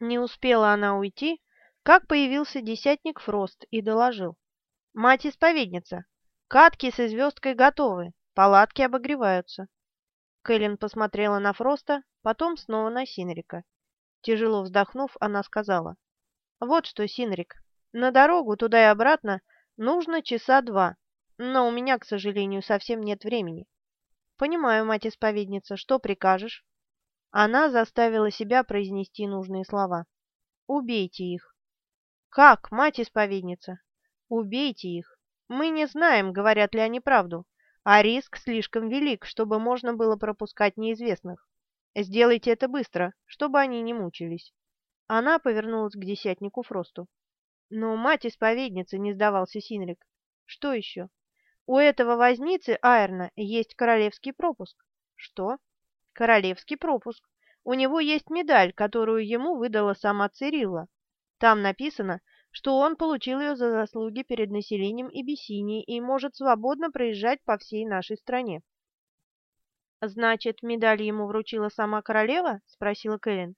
Не успела она уйти, как появился десятник Фрост и доложил. «Мать-исповедница, катки со звездкой готовы, палатки обогреваются». Кэлен посмотрела на Фроста, потом снова на Синрика. Тяжело вздохнув, она сказала. «Вот что, Синрик, на дорогу туда и обратно нужно часа два, но у меня, к сожалению, совсем нет времени». «Понимаю, мать-исповедница, что прикажешь?» Она заставила себя произнести нужные слова. «Убейте их». «Как, мать-исповедница?» «Убейте их. Мы не знаем, говорят ли они правду, а риск слишком велик, чтобы можно было пропускать неизвестных. Сделайте это быстро, чтобы они не мучились». Она повернулась к десятнику Фросту. «Но мать-исповедница не сдавался Синрик. Что еще?» «У этого возницы Айрна есть королевский пропуск». «Что?» Королевский пропуск. У него есть медаль, которую ему выдала сама Цирилла. Там написано, что он получил ее за заслуги перед населением Ибисинии и может свободно проезжать по всей нашей стране. «Значит, медаль ему вручила сама королева?» — спросила Кэлен.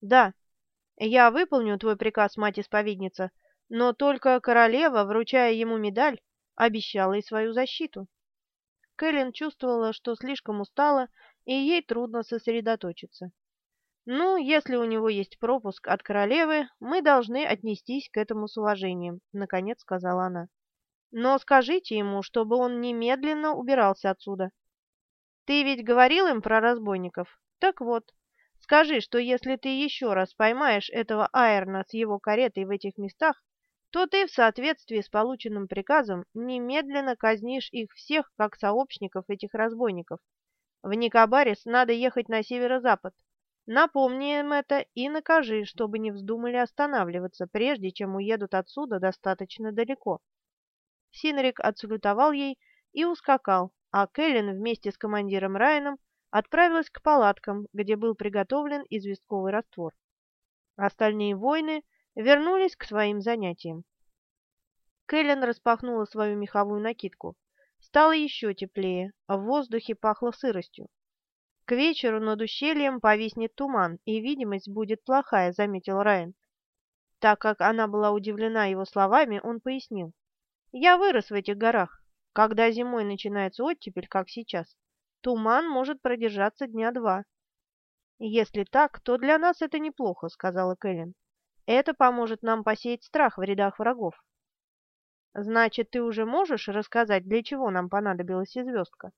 «Да. Я выполню твой приказ, мать-исповедница, но только королева, вручая ему медаль, обещала и свою защиту». Кэлен чувствовала, что слишком устала и ей трудно сосредоточиться. «Ну, если у него есть пропуск от королевы, мы должны отнестись к этому с уважением», — наконец сказала она. «Но скажите ему, чтобы он немедленно убирался отсюда». «Ты ведь говорил им про разбойников? Так вот, скажи, что если ты еще раз поймаешь этого Айрна с его каретой в этих местах, то ты в соответствии с полученным приказом немедленно казнишь их всех как сообщников этих разбойников, в Никобарис надо ехать на северо-запад. Напомни им это и накажи, чтобы не вздумали останавливаться, прежде чем уедут отсюда достаточно далеко. Синрик отсалютовал ей и ускакал, а Кэлен вместе с командиром Райаном отправилась к палаткам, где был приготовлен известковый раствор. Остальные воины вернулись к своим занятиям. Кэлен распахнула свою меховую накидку. Стало еще теплее, а в воздухе пахло сыростью. К вечеру над ущельем повиснет туман, и видимость будет плохая, заметил Райан. Так как она была удивлена его словами, он пояснил. Я вырос в этих горах. Когда зимой начинается оттепель, как сейчас, туман может продержаться дня два. Если так, то для нас это неплохо, сказала Кэлен. Это поможет нам посеять страх в рядах врагов. Значит, ты уже можешь рассказать, для чего нам понадобилась и звездка?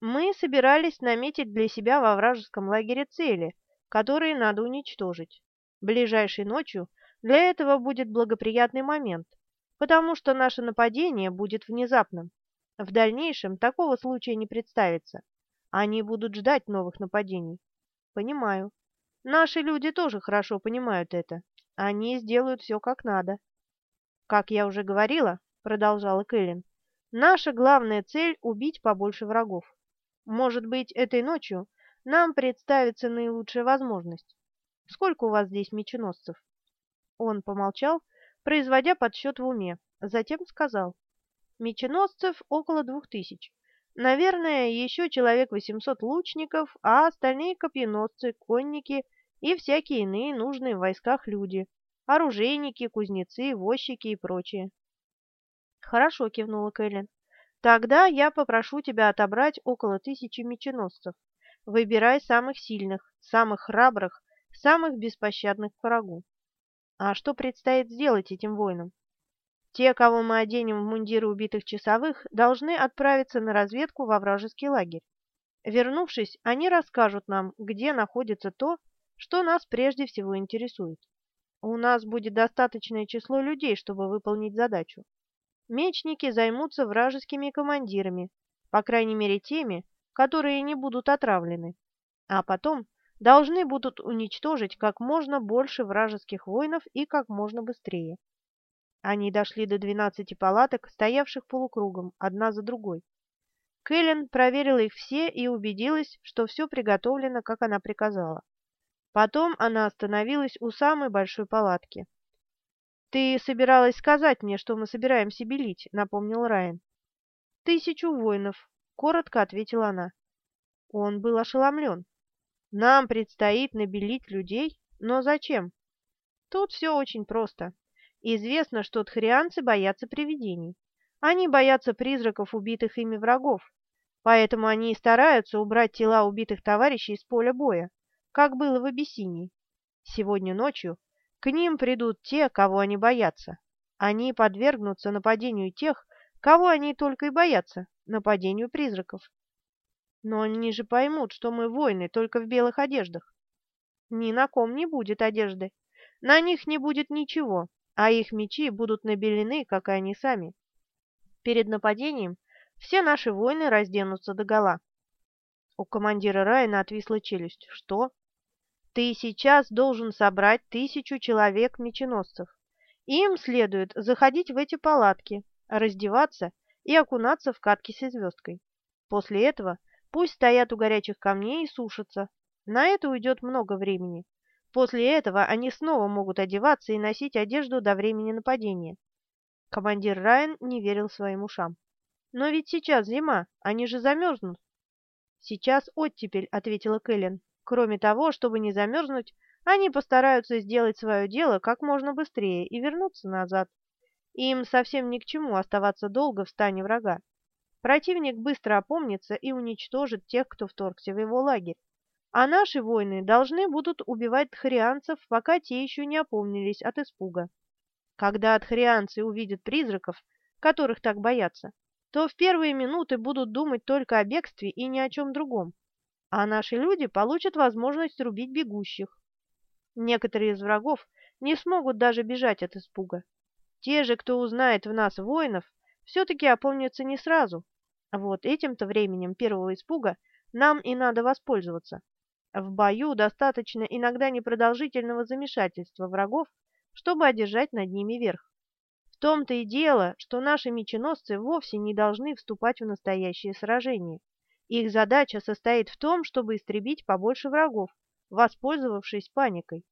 Мы собирались наметить для себя во вражеском лагере цели, которые надо уничтожить. Ближайшей ночью для этого будет благоприятный момент, потому что наше нападение будет внезапным. В дальнейшем такого случая не представится. Они будут ждать новых нападений. Понимаю. Наши люди тоже хорошо понимают это. Они сделают все как надо. «Как я уже говорила», — продолжала Кэлен, — «наша главная цель — убить побольше врагов. Может быть, этой ночью нам представится наилучшая возможность. Сколько у вас здесь меченосцев?» Он помолчал, производя подсчет в уме, затем сказал. «Меченосцев около двух тысяч. Наверное, еще человек восемьсот лучников, а остальные копьеносцы, конники и всякие иные нужные в войсках люди оружейники, кузнецы, возчики и прочие. Хорошо, кивнула Кэлен. Тогда я попрошу тебя отобрать около тысячи меченосцев. Выбирай самых сильных, самых храбрых, самых беспощадных к врагу. А что предстоит сделать этим воинам? Те, кого мы оденем в мундиры убитых часовых, должны отправиться на разведку во вражеский лагерь. Вернувшись, они расскажут нам, где находится то, что нас прежде всего интересует. У нас будет достаточное число людей, чтобы выполнить задачу. Мечники займутся вражескими командирами, по крайней мере теми, которые не будут отравлены. А потом должны будут уничтожить как можно больше вражеских воинов и как можно быстрее. Они дошли до двенадцати палаток, стоявших полукругом, одна за другой. Кэлен проверила их все и убедилась, что все приготовлено, как она приказала. Потом она остановилась у самой большой палатки. «Ты собиралась сказать мне, что мы собираемся белить», — напомнил Райан. «Тысячу воинов», — коротко ответила она. Он был ошеломлен. «Нам предстоит набелить людей? Но зачем? Тут все очень просто. Известно, что тхарианцы боятся привидений. Они боятся призраков убитых ими врагов, поэтому они и стараются убрать тела убитых товарищей из поля боя, как было в Абиссинии. Сегодня ночью к ним придут те, кого они боятся. Они подвергнутся нападению тех, кого они только и боятся, нападению призраков. Но они же поймут, что мы воины только в белых одеждах. Ни на ком не будет одежды. На них не будет ничего, а их мечи будут набелены, как и они сами. Перед нападением все наши воины разденутся догола. У командира Райана отвисла челюсть. Что? Ты сейчас должен собрать тысячу человек-меченосцев. Им следует заходить в эти палатки, раздеваться и окунаться в катки со звездкой. После этого пусть стоят у горячих камней и сушатся. На это уйдет много времени. После этого они снова могут одеваться и носить одежду до времени нападения. Командир Райан не верил своим ушам. «Но ведь сейчас зима, они же замерзнут». «Сейчас оттепель», — ответила Кэлен. «Кроме того, чтобы не замерзнуть, они постараются сделать свое дело как можно быстрее и вернуться назад. Им совсем ни к чему оставаться долго в стане врага. Противник быстро опомнится и уничтожит тех, кто вторгся в его лагерь. А наши воины должны будут убивать тхарианцев, пока те еще не опомнились от испуга. Когда тхарианцы увидят призраков, которых так боятся, то в первые минуты будут думать только о бегстве и ни о чем другом, а наши люди получат возможность рубить бегущих. Некоторые из врагов не смогут даже бежать от испуга. Те же, кто узнает в нас воинов, все-таки опомнятся не сразу. Вот этим-то временем первого испуга нам и надо воспользоваться. В бою достаточно иногда непродолжительного замешательства врагов, чтобы одержать над ними верх. В том-то и дело, что наши меченосцы вовсе не должны вступать в настоящее сражение. Их задача состоит в том, чтобы истребить побольше врагов, воспользовавшись паникой.